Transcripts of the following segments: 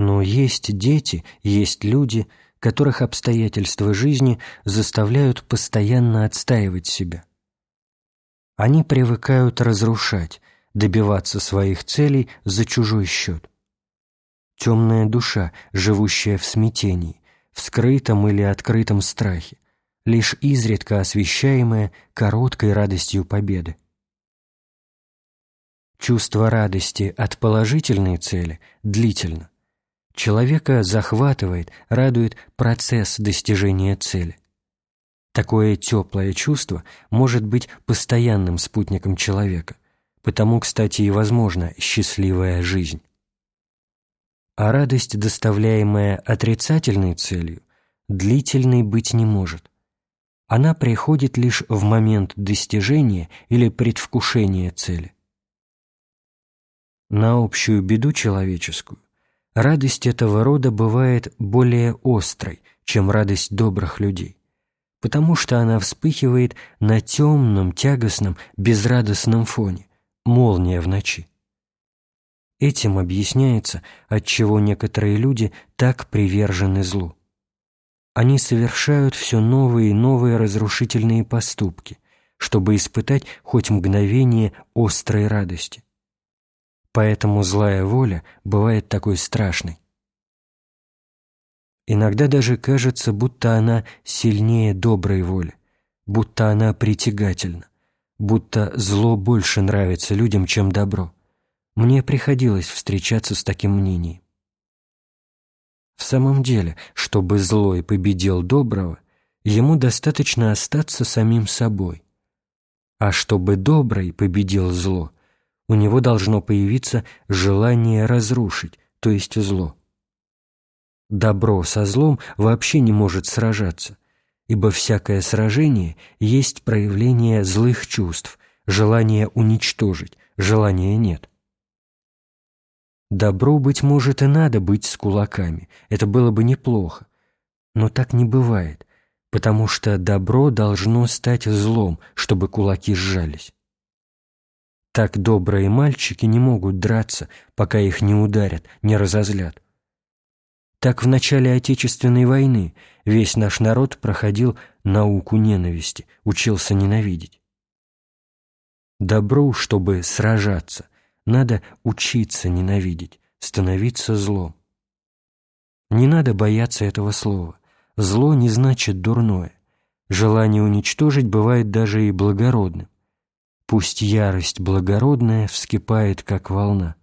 Но есть дети, есть люди, которых обстоятельства жизни заставляют постоянно отстаивать себя. Они привыкают разрушать, добиваться своих целей за чужой счет. Темная душа, живущая в смятении, в скрытом или открытом страхе, лишь изредка освещаемая короткой радостью победы. Чувство радости от положительной цели длительно. Человека захватывает, радует процесс достижения цели. Такое теплое чувство может быть постоянным спутником человека, потому, кстати, и возможна счастливая жизнь. А радость, доставляемая отрицательной целью, длительной быть не может. Она приходит лишь в момент достижения или предвкушения цели. На общую беду человеческую радость этого рода бывает более острой, чем радость добрых людей потому что она вспыхивает на темном, тягостном, безрадостном фоне, молния в ночи. Этим объясняется, отчего некоторые люди так привержены злу. Они совершают все новые и новые разрушительные поступки, чтобы испытать хоть мгновение острой радости. Поэтому злая воля бывает такой страшной. Иногда даже кажется, будто она сильнее доброй воли, будто она притягательна, будто зло больше нравится людям, чем добро. Мне приходилось встречаться с таким мнением. В самом деле, чтобы злой победил доброго, ему достаточно остаться самим собой. А чтобы добрый победил зло, у него должно появиться желание разрушить, то есть зло. Добро со злом вообще не может сражаться, ибо всякое сражение есть проявление злых чувств, желания уничтожить, желания нет. Добро, быть может, и надо быть с кулаками, это было бы неплохо, но так не бывает, потому что добро должно стать злом, чтобы кулаки сжались. Так добрые мальчики не могут драться, пока их не ударят, не разозлят. Так в начале Отечественной войны весь наш народ проходил науку ненависти, учился ненавидеть. Добру, чтобы сражаться, надо учиться ненавидеть, становиться злом. Не надо бояться этого слова. Зло не значит дурное. Желание уничтожить бывает даже и благородным. Пусть ярость благородная вскипает, как волна.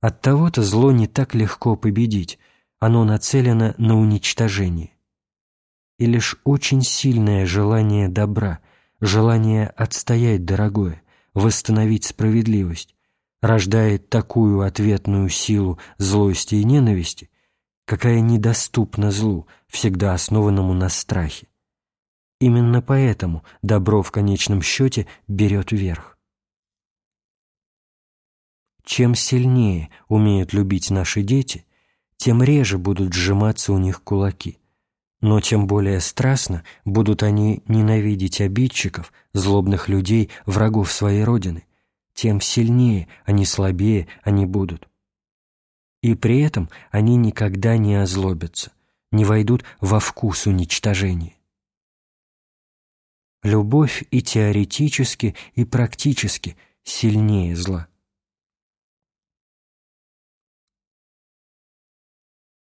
От того-то зло не так легко победить, оно нацелено на уничтожение. И лишь очень сильное желание добра, желание отстоять дорогое, восстановить справедливость, рождает такую ответную силу злости и ненависти, какая недоступна злу, всегда основанному на страхе. Именно поэтому добро в конечном счете берет верх. Чем сильнее умеют любить наши дети, тем реже будут сжиматься у них кулаки. Но тем более страстно будут они ненавидеть обидчиков, злобных людей, врагов своей Родины, тем сильнее, они слабее они будут. И при этом они никогда не озлобятся, не войдут во вкус уничтожения. Любовь и теоретически, и практически сильнее зла.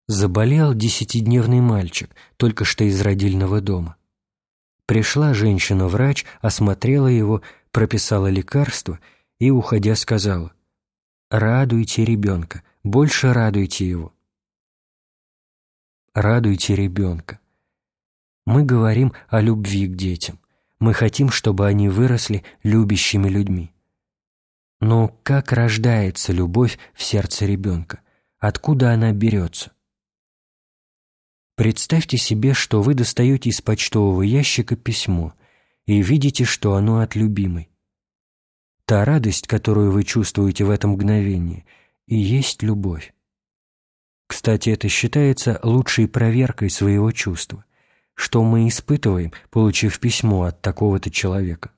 Заболел десятидневный мальчик, только что из родильного дома. Пришла женщина-врач, осмотрела его, прописала лекарство и, уходя, сказала «Радуйте ребенка, больше радуйте его». Радуйте ребенка. Мы говорим о любви к детям. Мы хотим, чтобы они выросли любящими людьми. Но как рождается любовь в сердце ребенка? Откуда она берется? Представьте себе, что вы достаете из почтового ящика письмо и видите, что оно от любимой. Та радость, которую вы чувствуете в это мгновение, и есть любовь. Кстати, это считается лучшей проверкой своего чувства, что мы испытываем, получив письмо от такого-то человека.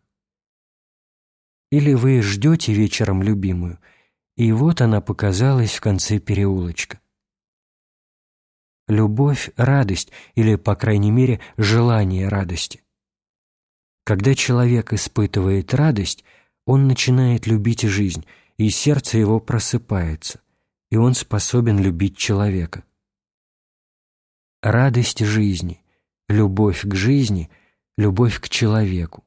Или вы ждете вечером любимую, и вот она показалась в конце переулочка. Любовь – радость, или, по крайней мере, желание радости. Когда человек испытывает радость, он начинает любить жизнь, и сердце его просыпается, и он способен любить человека. Радость жизни, любовь к жизни, любовь к человеку.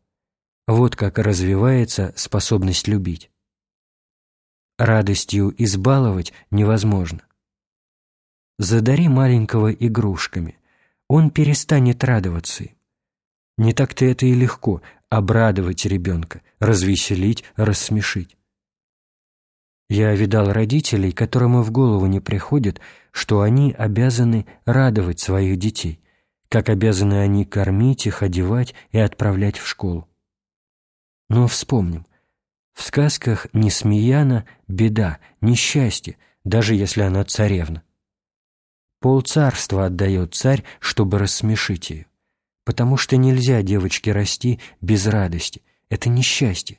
Вот как развивается способность любить. Радостью избаловать невозможно. Задари маленького игрушками, он перестанет радоваться. Не так-то это и легко – обрадовать ребенка, развеселить, рассмешить. Я видал родителей, которым и в голову не приходит, что они обязаны радовать своих детей, как обязаны они кормить их, одевать и отправлять в школу. Но вспомним, в сказках Несмеяна – беда, несчастье, даже если она царевна. Пол царства отдает царь, чтобы рассмешить ее, потому что нельзя девочке расти без радости, это несчастье.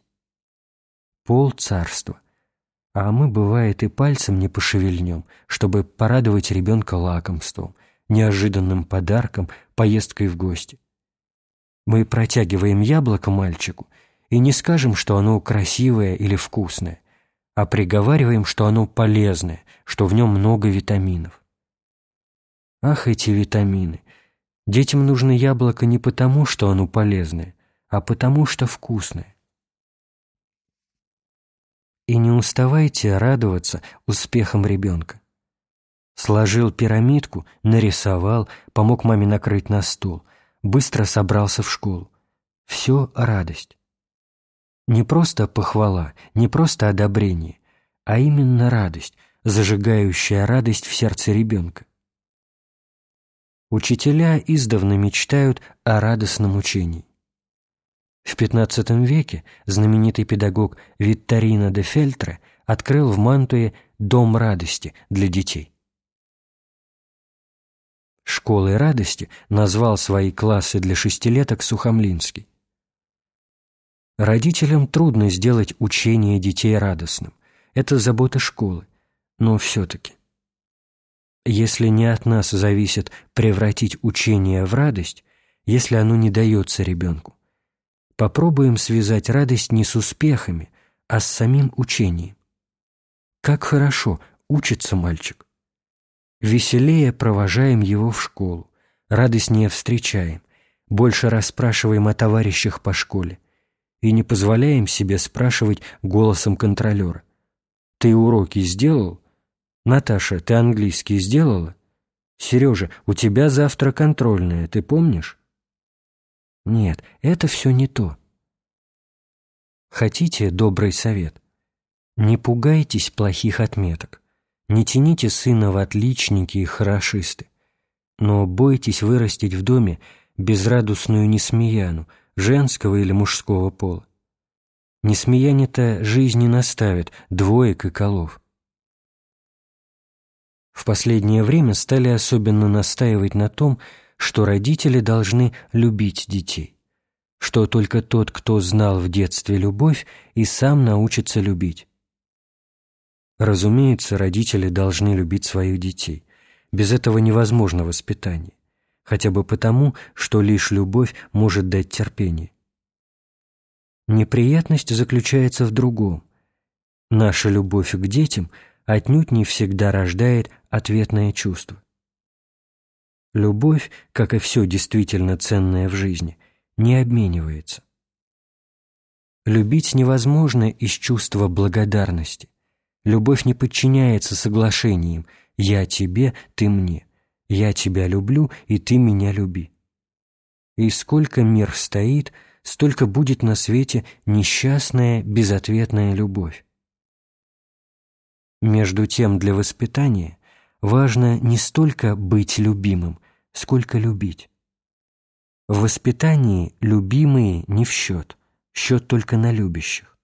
Пол царства. А мы, бывает, и пальцем не пошевельнем, чтобы порадовать ребенка лакомством, неожиданным подарком, поездкой в гости. Мы протягиваем яблоко мальчику – и не скажем, что оно красивое или вкусное, а приговариваем, что оно полезное, что в нем много витаминов. Ах, эти витамины! Детям нужно яблоко не потому, что оно полезное, а потому, что вкусное. И не уставайте радоваться успехам ребенка. Сложил пирамидку, нарисовал, помог маме накрыть на стол, быстро собрался в школу. Все радость. Не просто похвала, не просто одобрение, а именно радость, зажигающая радость в сердце ребенка. Учителя издавна мечтают о радостном учении. В XV веке знаменитый педагог Витторино де Фельтре открыл в Мантуе «Дом радости» для детей. Школой радости назвал свои классы для шестилеток Сухомлинский. Родителям трудно сделать учение детей радостным. Это забота школы. Но все-таки. Если не от нас зависит превратить учение в радость, если оно не дается ребенку, попробуем связать радость не с успехами, а с самим учением. Как хорошо учится мальчик. Веселее провожаем его в школу, радостнее встречаем, больше расспрашиваем о товарищах по школе, и не позволяем себе спрашивать голосом контролера. «Ты уроки сделал? Наташа, ты английский сделала? Сережа, у тебя завтра контрольная, ты помнишь?» Нет, это все не то. Хотите добрый совет? Не пугайтесь плохих отметок. Не тяните сына в отличники и хорошисты. Но бойтесь вырастить в доме безрадостную несмеяну, женского или мужского пола. Несмеяние-то жизни наставит, двоек и колов. В последнее время стали особенно настаивать на том, что родители должны любить детей, что только тот, кто знал в детстве любовь, и сам научится любить. Разумеется, родители должны любить своих детей. Без этого невозможно воспитание хотя бы потому, что лишь любовь может дать терпение. Неприятность заключается в другом. Наша любовь к детям отнюдь не всегда рождает ответное чувство. Любовь, как и все действительно ценное в жизни, не обменивается. Любить невозможно из чувства благодарности. Любовь не подчиняется соглашениям «я тебе, ты мне». «Я тебя люблю, и ты меня люби». И сколько мир стоит, столько будет на свете несчастная, безответная любовь. Между тем для воспитания важно не столько быть любимым, сколько любить. В воспитании любимые не в счет, счет только на любящих.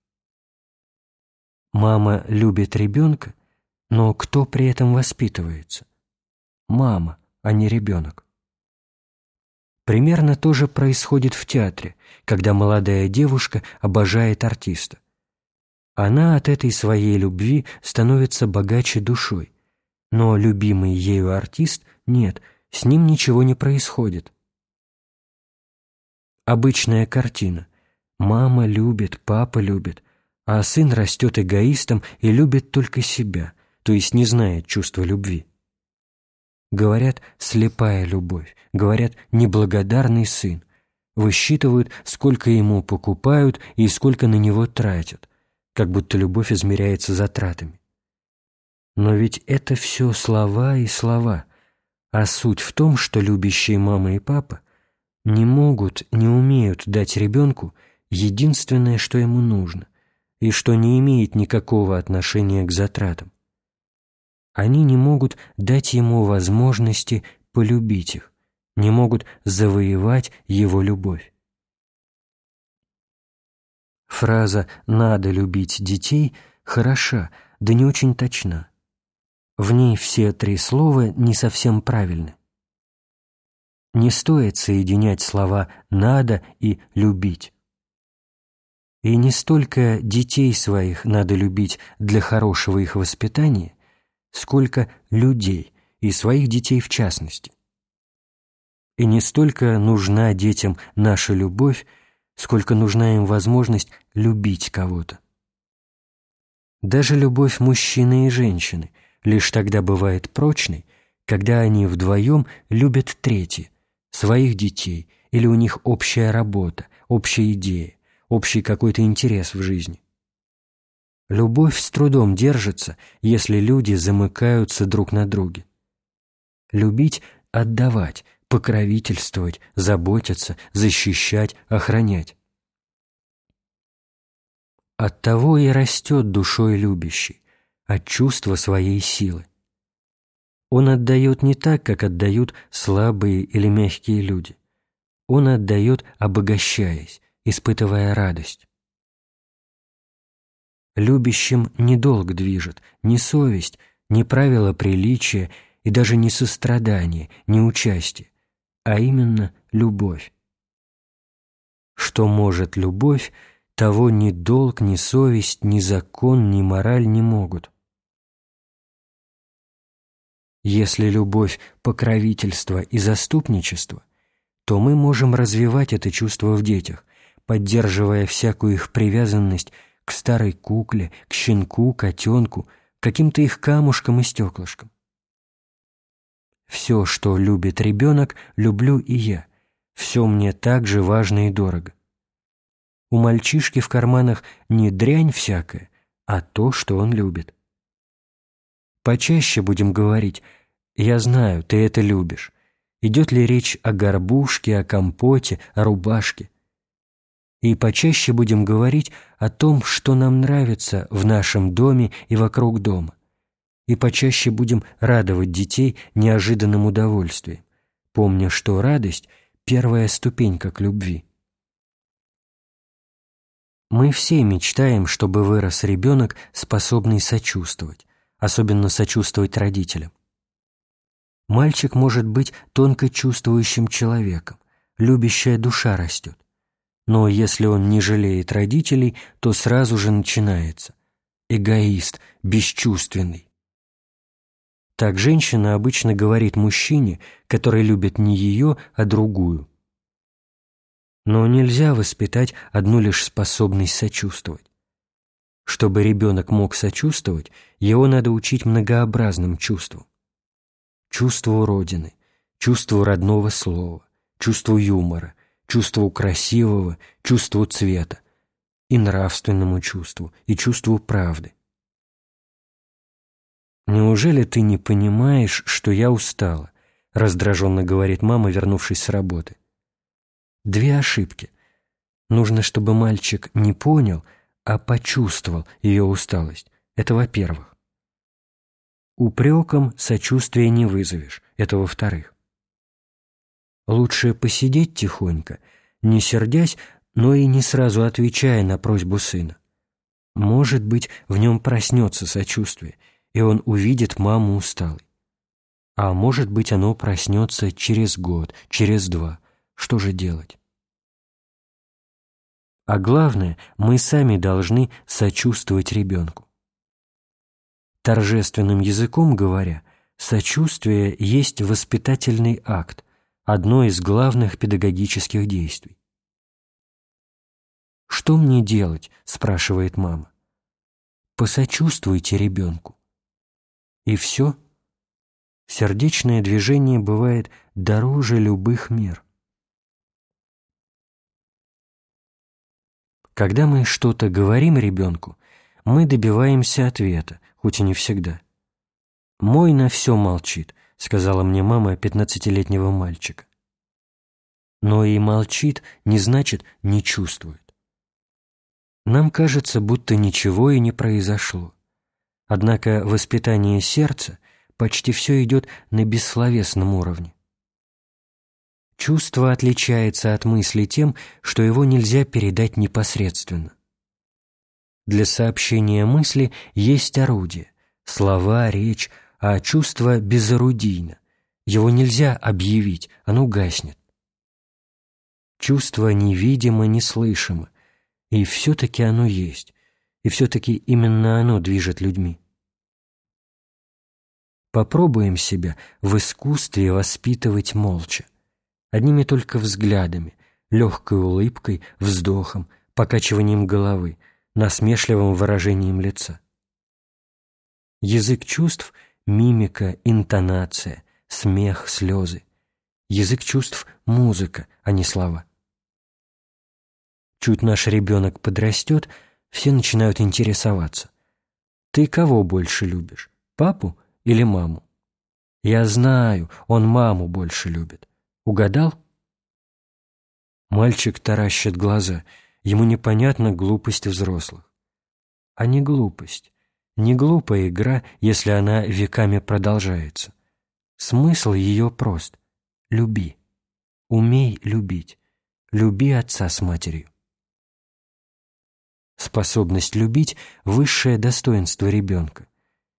Мама любит ребенка, но кто при этом воспитывается? мама, а не ребенок. Примерно то же происходит в театре, когда молодая девушка обожает артиста. Она от этой своей любви становится богаче душой, но любимый ею артист нет, с ним ничего не происходит. Обычная картина. Мама любит, папа любит, а сын растет эгоистом и любит только себя, то есть не знает чувства любви. Говорят «слепая любовь», говорят «неблагодарный сын», высчитывают, сколько ему покупают и сколько на него тратят, как будто любовь измеряется затратами. Но ведь это все слова и слова, а суть в том, что любящие мама и папа не могут, не умеют дать ребенку единственное, что ему нужно, и что не имеет никакого отношения к затратам. Они не могут дать ему возможности полюбить их, не могут завоевать его любовь. Фраза «надо любить детей» хороша, да не очень точна. В ней все три слова не совсем правильны. Не стоит соединять слова «надо» и «любить». И не столько детей своих надо любить для хорошего их воспитания, сколько людей, и своих детей в частности. И не столько нужна детям наша любовь, сколько нужна им возможность любить кого-то. Даже любовь мужчины и женщины лишь тогда бывает прочной, когда они вдвоем любят третье, своих детей, или у них общая работа, общая идея, общий какой-то интерес в жизни. Любовь с трудом держится, если люди замыкаются друг на друге. Любить – отдавать, покровительствовать, заботиться, защищать, охранять. От того и растет душой любящий, от чувства своей силы. Он отдает не так, как отдают слабые или мягкие люди. Он отдает, обогащаясь, испытывая радость. Любящим не долг движет, ни совесть, ни правила приличия и даже не сострадание, не участие а именно любовь. Что может любовь, того ни долг, ни совесть, ни закон, ни мораль не могут. Если любовь – покровительство и заступничество, то мы можем развивать это чувство в детях, поддерживая всякую их привязанность к старой кукле, к щенку, котенку, каким-то их камушкам и стеклышкам. Все, что любит ребенок, люблю и я. Все мне так же важно и дорого. У мальчишки в карманах не дрянь всякая, а то, что он любит. Почаще будем говорить «Я знаю, ты это любишь». Идет ли речь о горбушке, о компоте, о рубашке? И почаще будем говорить о том, что нам нравится в нашем доме и вокруг дома и почаще будем радовать детей неожиданным удовольствием, помня, что радость – первая ступенька к любви. Мы все мечтаем, чтобы вырос ребенок, способный сочувствовать, особенно сочувствовать родителям. Мальчик может быть тонко чувствующим человеком, любящая душа растет. Но если он не жалеет родителей, то сразу же начинается. Эгоист, бесчувственный, так женщина обычно говорит мужчине, который любит не ее, а другую. Но нельзя воспитать одну лишь способность сочувствовать. Чтобы ребенок мог сочувствовать, его надо учить многообразным чувствам. Чувству Родины, чувству родного слова, чувству юмора, чувству красивого, чувству цвета, и нравственному чувству, и чувству правды. «Неужели ты не понимаешь, что я устала?» — раздраженно говорит мама, вернувшись с работы. Две ошибки. Нужно, чтобы мальчик не понял, а почувствовал ее усталость. Это во-первых. Упреком сочувствия не вызовешь. Это во-вторых. Лучше посидеть тихонько, не сердясь, но и не сразу отвечая на просьбу сына. Может быть, в нем проснется сочувствие — и он увидит маму усталой. А может быть, оно проснется через год, через два. Что же делать? А главное, мы сами должны сочувствовать ребенку. Торжественным языком говоря, сочувствие есть воспитательный акт, одно из главных педагогических действий. «Что мне делать?» – спрашивает мама. «Посочувствуйте ребенку». И все? Сердечное движение бывает дороже любых мер. Когда мы что-то говорим ребенку, мы добиваемся ответа, хоть и не всегда. «Мой на все молчит», — сказала мне мама пятнадцатилетнего мальчика. Но и молчит не значит не чувствует. Нам кажется, будто ничего и не произошло. Однако воспитание сердца почти все идет на бессловесном уровне. Чувство отличается от мысли тем, что его нельзя передать непосредственно. Для сообщения мысли есть орудие, слова, речь, а чувство безорудийно. Его нельзя объявить, оно гаснет. Чувство невидимо, неслышимо, и все-таки оно есть, и все-таки именно оно движет людьми. Попробуем себя в искусстве воспитывать молча, одними только взглядами, легкой улыбкой, вздохом, покачиванием головы, насмешливым выражением лица. Язык чувств — мимика, интонация, смех, слезы. Язык чувств — музыка, а не слова. Чуть наш ребенок подрастет, все начинают интересоваться. Ты кого больше любишь, папу или маму? Я знаю, он маму больше любит. Угадал? Мальчик таращит глаза. Ему непонятна глупость взрослых. А не глупость. Не глупая игра, если она веками продолжается. Смысл ее прост. Люби. Умей любить. Люби отца с матерью. Способность любить – высшее достоинство ребенка.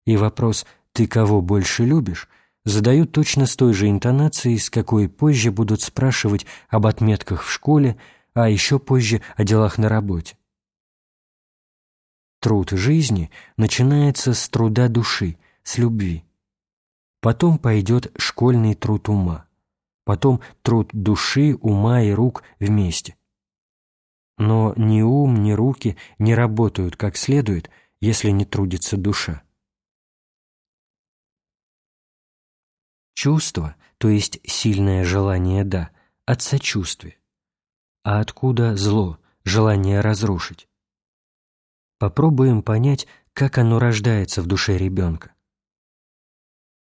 И вопрос «ты кого больше любишь?» задают точно с той же интонацией, с какой позже будут спрашивать об отметках в школе, а еще позже о делах на работе. Труд жизни начинается с труда души, с любви. Потом пойдет школьный труд ума. Потом труд души, ума и рук вместе. Но ни ум, ни руки не работают как следует, если не трудится душа. Чувство, то есть сильное желание «да», от сочувствия. А откуда зло, желание разрушить? Попробуем понять, как оно рождается в душе ребенка.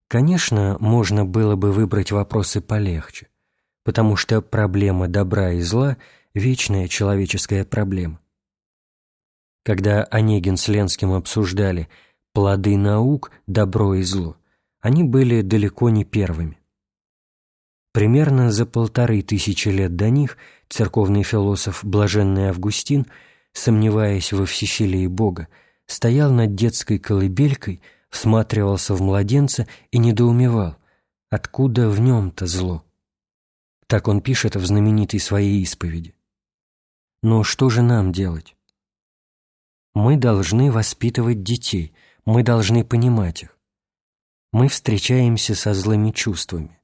Конечно, можно было бы выбрать вопросы полегче, потому что проблема добра и зла – вечная человеческая проблема. Когда Онегин с Ленским обсуждали плоды наук, добро и зло, они были далеко не первыми. Примерно за полторы тысячи лет до них церковный философ Блаженный Августин, сомневаясь во всесилии Бога, стоял над детской колыбелькой, всматривался в младенца и недоумевал, откуда в нем-то зло. Так он пишет в знаменитой своей исповеди. Но что же нам делать? Мы должны воспитывать детей, мы должны понимать их мы встречаемся со злыми чувствами,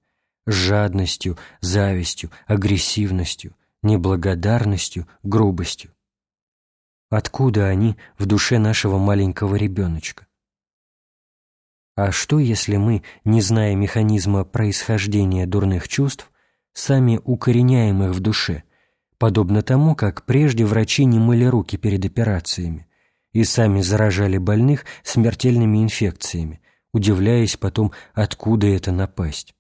с жадностью, завистью, агрессивностью, неблагодарностью, грубостью. Откуда они в душе нашего маленького ребеночка? А что, если мы, не зная механизма происхождения дурных чувств, сами укореняем их в душе, подобно тому, как прежде врачи не мыли руки перед операциями и сами заражали больных смертельными инфекциями, удивляясь потом, откуда это напасть.